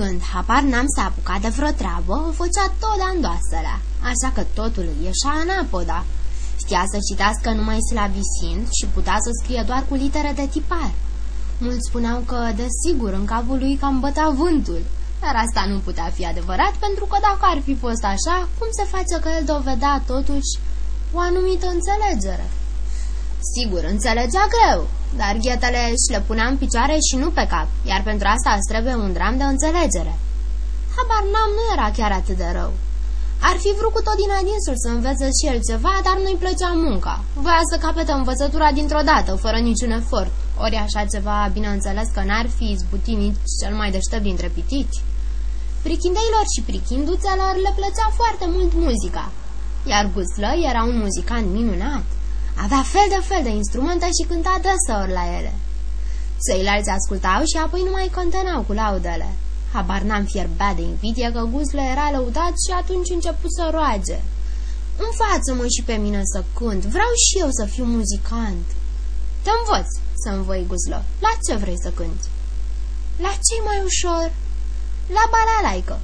Când habar n-am să apucat de vreo treabă, o făcea tot de andoasălea, așa că totul îi ieșea în apoda. Știa să citească numai slabisind și putea să scrie doar cu litere de tipar. Mulți spuneau că, desigur, în capul lui cam bătea vântul, dar asta nu putea fi adevărat, pentru că dacă ar fi fost așa, cum se face că el dovedea totuși o anumită înțelegere? Sigur, înțelegea greu, dar ghetele își le punea în picioare și nu pe cap, iar pentru asta îți trebuie un dram de înțelegere. Habar n-am nu era chiar atât de rău. Ar fi vrut cu tot din adinsul să învețe și el ceva, dar nu-i plăcea munca. Voia să capete învățătura dintr-o dată, fără niciun efort. Ori așa ceva, bineînțeles că n-ar fi izbutit nici cel mai deștept dintre pitici. Prichindeilor și prichinduțelor le plăcea foarte mult muzica, iar Guslă era un muzicant minunat. Avea fel de fel de instrumente și cânta deseori la ele. Ceilalți ascultau și apoi nu mai contenau cu laudele. Habar n-am fierbea de invidie că Guzle era lăudat și atunci început să roage. Învață-mă și pe mine să cânt, vreau și eu să fiu muzicant. Te învăț să învăi Guzlă. La ce vrei să cânti? La ce mai ușor? La balalaică.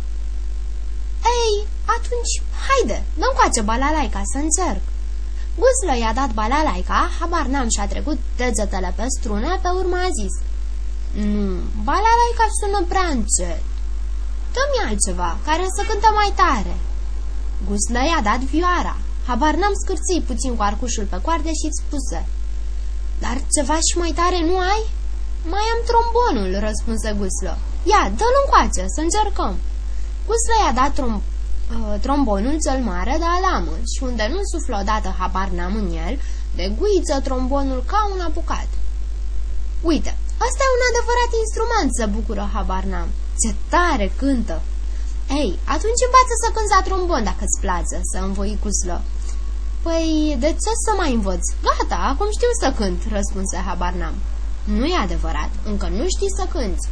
Ei, atunci, haide, dă-mi coace balalaica să încerc. Guzlă i-a dat balalaica, habar n-am și-a trecut degetele pe strune, pe urmă a zis. Nu, balalaica sună prea încet. Dă-mi altceva, care să cântă mai tare. Guzlă i-a dat vioara. Habar n-am scârțit puțin cu arcușul pe coarde și-ți spuse. Dar ceva și mai tare nu ai? Mai am trombonul, răspunse Guslă. Ia, dă-l încoace, să încercăm. Guslă i-a dat trom uh, trombonul cel mare de alamă și unde nu suflă odată habar n-am în el, de guiță trombonul ca un apucat. Uite, ăsta e un adevărat instrument, se bucură habar n-am. Ce tare cântă! Ei, atunci învață să cânți la trombon dacă îți place, să învoi Guslă. Păi, de ce să mai învăț? Gata, acum știu să cânt, răspunse habar n-am. Nu e adevărat, încă nu știi să cânți.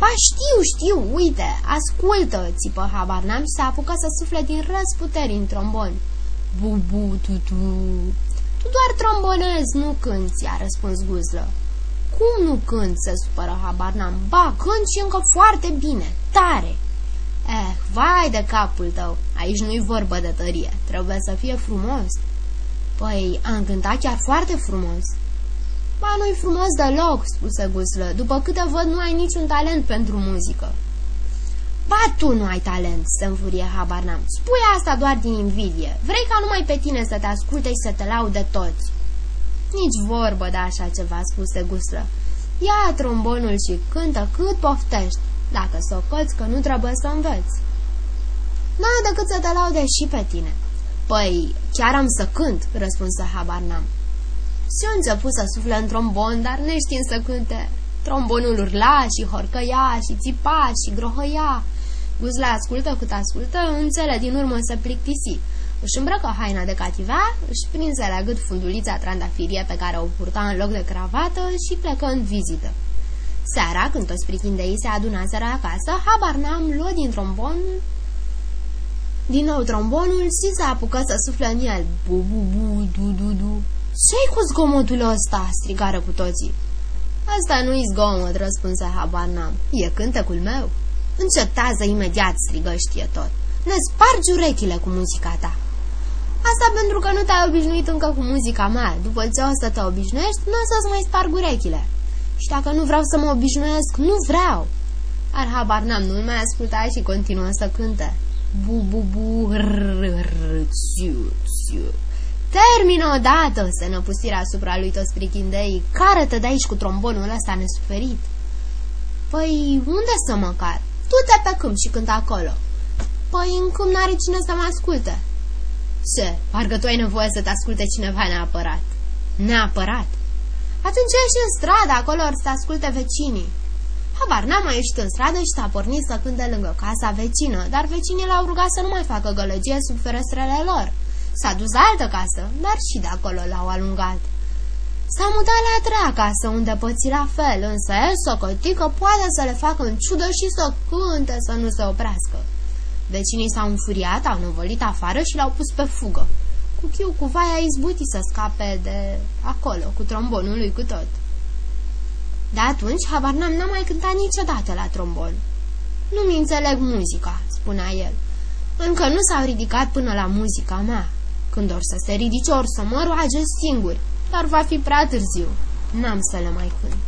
Pa, știu, știu, uite, ascultă, țipă habar n-am și se apucă să sufle din răsputeri în trombon. Bu, bu, tu, tu. Tu doar trombonezi, nu cânti, a răspuns Guzlă. Cum nu cânti, se supără habar n-am. Ba, cânt și încă foarte bine, tare. Eh, vai de capul tău, aici nu-i vorbă de tărie, trebuie să fie frumos. Păi, am cântat chiar foarte frumos. Ba, nu-i frumos deloc, spuse Guslă, după câte văd nu ai niciun talent pentru muzică. Ba, tu nu ai talent, se înfurie habar n-am. Spui asta doar din invidie. Vrei ca numai pe tine să te asculte și să te laude toți. Nici vorbă de așa ceva, spuse Guslă. Ia trombonul și cântă cât poftești dacă socoți că nu trebuie să înveți. N-am decât să te laude și pe tine. Păi, chiar am să cânt, răspunse habar n-am. Și a început să sufle în trombon, dar neștiind să cânte. Trombonul urla și horcăia și țipa și grohăia. Guzla ascultă cât ascultă, în cele din urmă se plictisi. Își îmbrăcă haina de cativea, își prinse la gât fundulița trandafirie pe care o purta în loc de cravată și plecă în vizită. Seara, când toți prichindeii se adunaseră acasă, habar n-am luat din trombon din nou trombonul și se apucă să sufle în el. Bu, bu, bu, du, du, du. Ce-i cu zgomotul ăsta?" strigară cu toții. Asta nu-i zgomot," răspunse habar n-am. E cântecul meu." Încetează imediat," strigă știe tot. Ne spargi urechile cu muzica ta." Asta pentru că nu te-ai obișnuit încă cu muzica mea. După ce o să te obișnuiești, nu o să-ți mai sparg urechile." Și dacă nu vreau să mă obișnuiesc, nu vreau. Ar habar n-am, nu mai asculta și continuă să cânte. Bu, bu, bu, Termină odată, se năpustirea asupra lui toți prichindei. Care te de aici cu trombonul ăsta nesuferit? Păi, unde să măcar? Tu te pe câmp și cânt acolo. Păi, în câmp n-are cine să mă asculte. Ce? Parcă tu ai nevoie să te asculte cineva neapărat. Neapărat. Atunci ieși în stradă, acolo or să asculte vecinii. Habar n-a mai ieșit în stradă și s-a pornit să cânte lângă casa vecină, dar vecinii l-au rugat să nu mai facă gălăgie sub ferestrele lor. S-a dus la altă casă, dar și de acolo l-au alungat. S-a mutat la a treia casă, unde păți la fel, însă el socoti că poate să le facă în ciudă și să cânte să nu se oprească. Vecinii s-au înfuriat, au năvălit afară și l-au pus pe fugă. Cu chiu cu vai a izbutit să scape de acolo, cu trombonul lui cu tot. De atunci, habar n-am mai cântat niciodată la trombon. Nu-mi înțeleg muzica, spunea el. Încă nu s-au ridicat până la muzica mea. Când or să se ridice, or să mă roage singuri, dar va fi prea târziu. N-am să le mai cânt.